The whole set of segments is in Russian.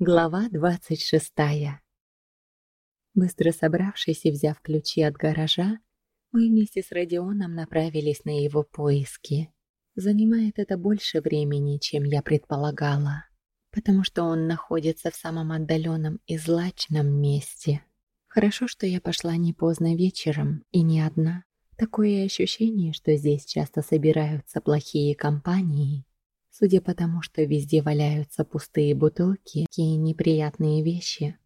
Глава двадцать шестая. Быстро собравшись и взяв ключи от гаража, мы вместе с Родионом направились на его поиски. Занимает это больше времени, чем я предполагала, потому что он находится в самом отдаленном и злачном месте. Хорошо, что я пошла не поздно вечером и не одна. Такое ощущение, что здесь часто собираются плохие компании, судя по тому, что везде валяются пустые бутылки и неприятные вещи.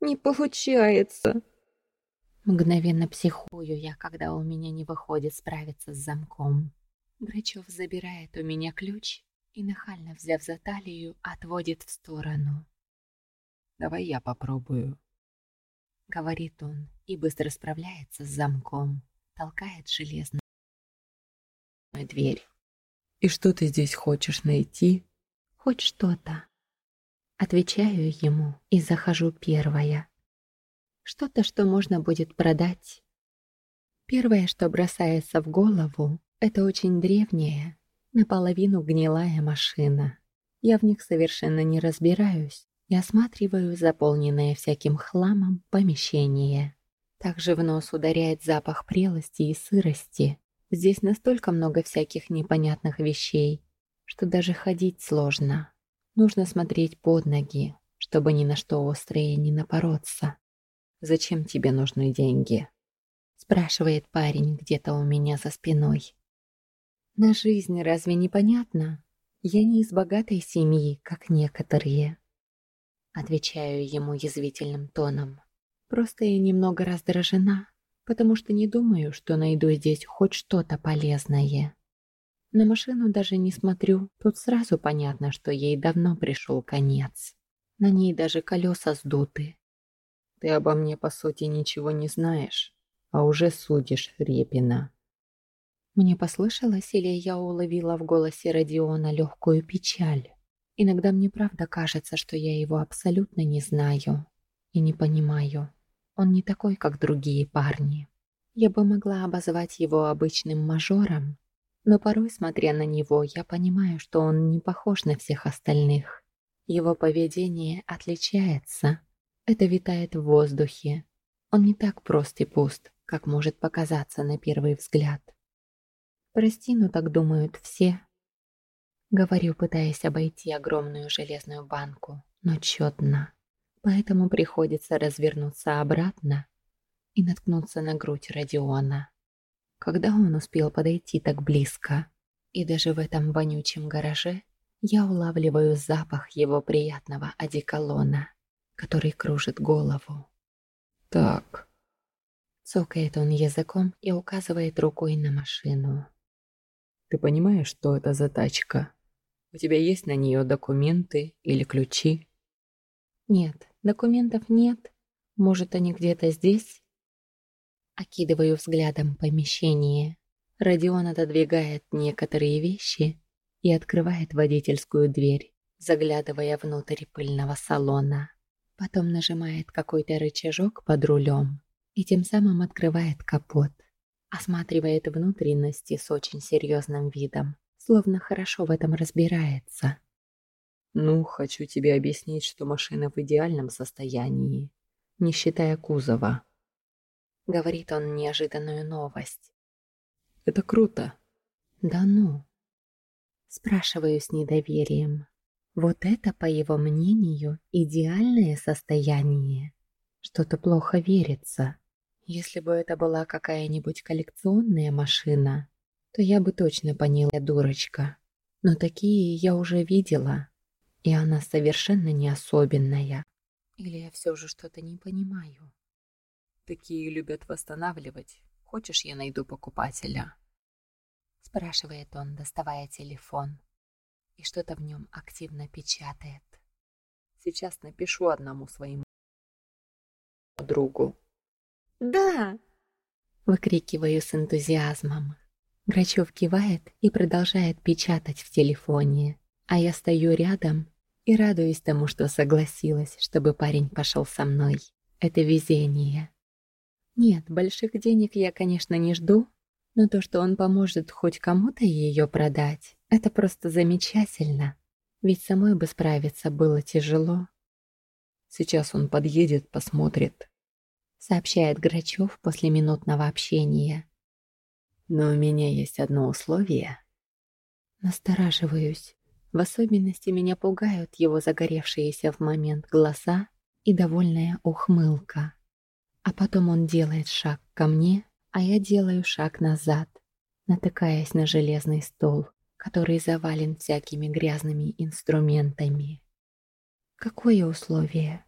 «Не получается!» Мгновенно психую я, когда у меня не выходит справиться с замком. Грачев забирает у меня ключ и, нахально взяв за талию, отводит в сторону. «Давай я попробую», — говорит он и быстро справляется с замком, толкает железную дверь. «И что ты здесь хочешь найти?» «Хоть что-то». Отвечаю ему и захожу первая. Что-то, что можно будет продать. Первое, что бросается в голову, это очень древняя, наполовину гнилая машина. Я в них совершенно не разбираюсь и осматриваю заполненное всяким хламом помещение. Также в нос ударяет запах прелости и сырости, Здесь настолько много всяких непонятных вещей, что даже ходить сложно. Нужно смотреть под ноги, чтобы ни на что острое не напороться. «Зачем тебе нужны деньги?» спрашивает парень где-то у меня за спиной. На жизнь разве непонятно? Я не из богатой семьи, как некоторые. Отвечаю ему язвительным тоном. Просто я немного раздражена потому что не думаю, что найду здесь хоть что-то полезное. На машину даже не смотрю, тут сразу понятно, что ей давно пришел конец. На ней даже колеса сдуты. Ты обо мне, по сути, ничего не знаешь, а уже судишь Репина. Мне послышалось, или я уловила в голосе Родиона легкую печаль. Иногда мне правда кажется, что я его абсолютно не знаю и не понимаю. Он не такой, как другие парни. Я бы могла обозвать его обычным мажором, но порой, смотря на него, я понимаю, что он не похож на всех остальных. Его поведение отличается. Это витает в воздухе. Он не так прост и пуст, как может показаться на первый взгляд. Прости, но так думают все. Говорю, пытаясь обойти огромную железную банку, но тщетно поэтому приходится развернуться обратно и наткнуться на грудь Родиона. Когда он успел подойти так близко? И даже в этом вонючем гараже я улавливаю запах его приятного одеколона, который кружит голову. «Так...» Цокает он языком и указывает рукой на машину. «Ты понимаешь, что это за тачка? У тебя есть на нее документы или ключи?» «Нет, Документов нет. Может, они где-то здесь? Окидываю взглядом помещение. Родион отодвигает некоторые вещи и открывает водительскую дверь, заглядывая внутрь пыльного салона. Потом нажимает какой-то рычажок под рулем и тем самым открывает капот. Осматривает внутренности с очень серьезным видом, словно хорошо в этом разбирается. Ну, хочу тебе объяснить, что машина в идеальном состоянии, не считая кузова. Говорит он неожиданную новость. Это круто. Да ну. Спрашиваю с недоверием. Вот это, по его мнению, идеальное состояние. Что-то плохо верится. Если бы это была какая-нибудь коллекционная машина, то я бы точно поняла, дурочка. Но такие я уже видела. И она совершенно не особенная. Или я все же что-то не понимаю? Такие любят восстанавливать. Хочешь, я найду покупателя? Спрашивает он, доставая телефон. И что-то в нем активно печатает. Сейчас напишу одному своему другу. «Да!» Выкрикиваю с энтузиазмом. Грачев кивает и продолжает печатать в телефоне. А я стою рядом и радуюсь тому, что согласилась, чтобы парень пошел со мной. Это везение. Нет, больших денег я, конечно, не жду, но то, что он поможет хоть кому-то ее продать, это просто замечательно. Ведь самой бы справиться было тяжело, Сейчас он подъедет, посмотрит. Сообщает Грачев после минутного общения. Но у меня есть одно условие. Настораживаюсь. В особенности меня пугают его загоревшиеся в момент глаза и довольная ухмылка. А потом он делает шаг ко мне, а я делаю шаг назад, натыкаясь на железный стол, который завален всякими грязными инструментами. «Какое условие?»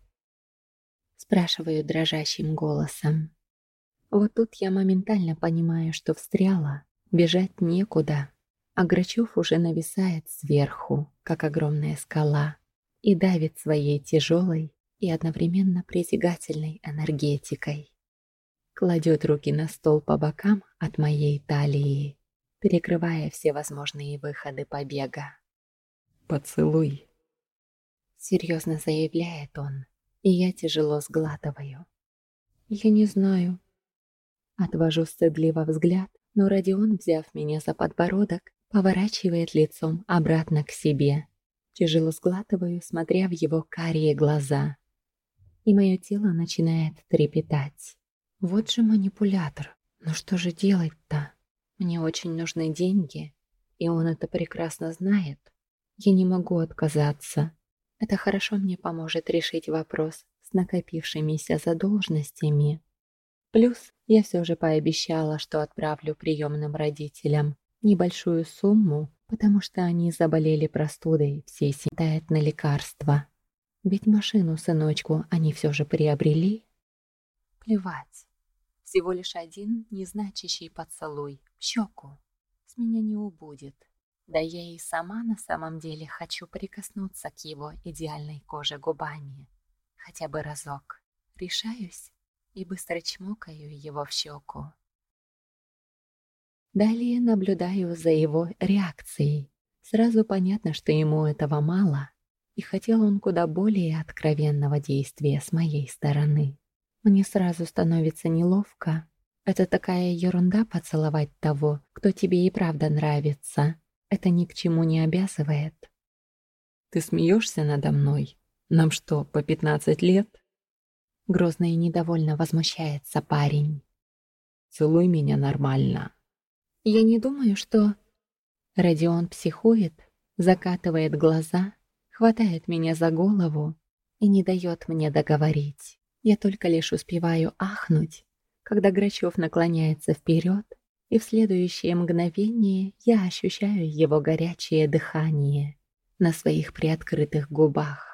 Спрашиваю дрожащим голосом. Вот тут я моментально понимаю, что встряла, бежать некуда, а Грачев уже нависает сверху, как огромная скала, и давит своей тяжелой и одновременно притягательной энергетикой. Кладет руки на стол по бокам от моей талии, перекрывая все возможные выходы побега. «Поцелуй», — серьезно заявляет он, и я тяжело сглатываю. «Я не знаю». Отвожу стыдливо взгляд, но Родион, взяв меня за подбородок, поворачивает лицом обратно к себе. Тяжело сглатываю, смотря в его карие глаза и мое тело начинает трепетать. Вот же манипулятор. Но что же делать-то? Мне очень нужны деньги, и он это прекрасно знает. Я не могу отказаться. Это хорошо мне поможет решить вопрос с накопившимися задолженностями. Плюс я все же пообещала, что отправлю приемным родителям небольшую сумму, потому что они заболели простудой, все сидают на лекарства. Ведь машину сыночку они все же приобрели. Плевать. Всего лишь один незначащий поцелуй в щеку. С меня не убудет. Да я и сама на самом деле хочу прикоснуться к его идеальной коже губами. Хотя бы разок. Решаюсь и быстро чмокаю его в щеку. Далее наблюдаю за его реакцией. Сразу понятно, что ему этого мало, и хотел он куда более откровенного действия с моей стороны. Мне сразу становится неловко. Это такая ерунда поцеловать того, кто тебе и правда нравится. Это ни к чему не обязывает. Ты смеешься надо мной? Нам что, по пятнадцать лет? Грозно и недовольно возмущается парень. Целуй меня нормально. Я не думаю, что... Родион психует, закатывает глаза хватает меня за голову и не дает мне договорить. Я только лишь успеваю ахнуть, когда Грачев наклоняется вперед, и в следующее мгновение я ощущаю его горячее дыхание на своих приоткрытых губах.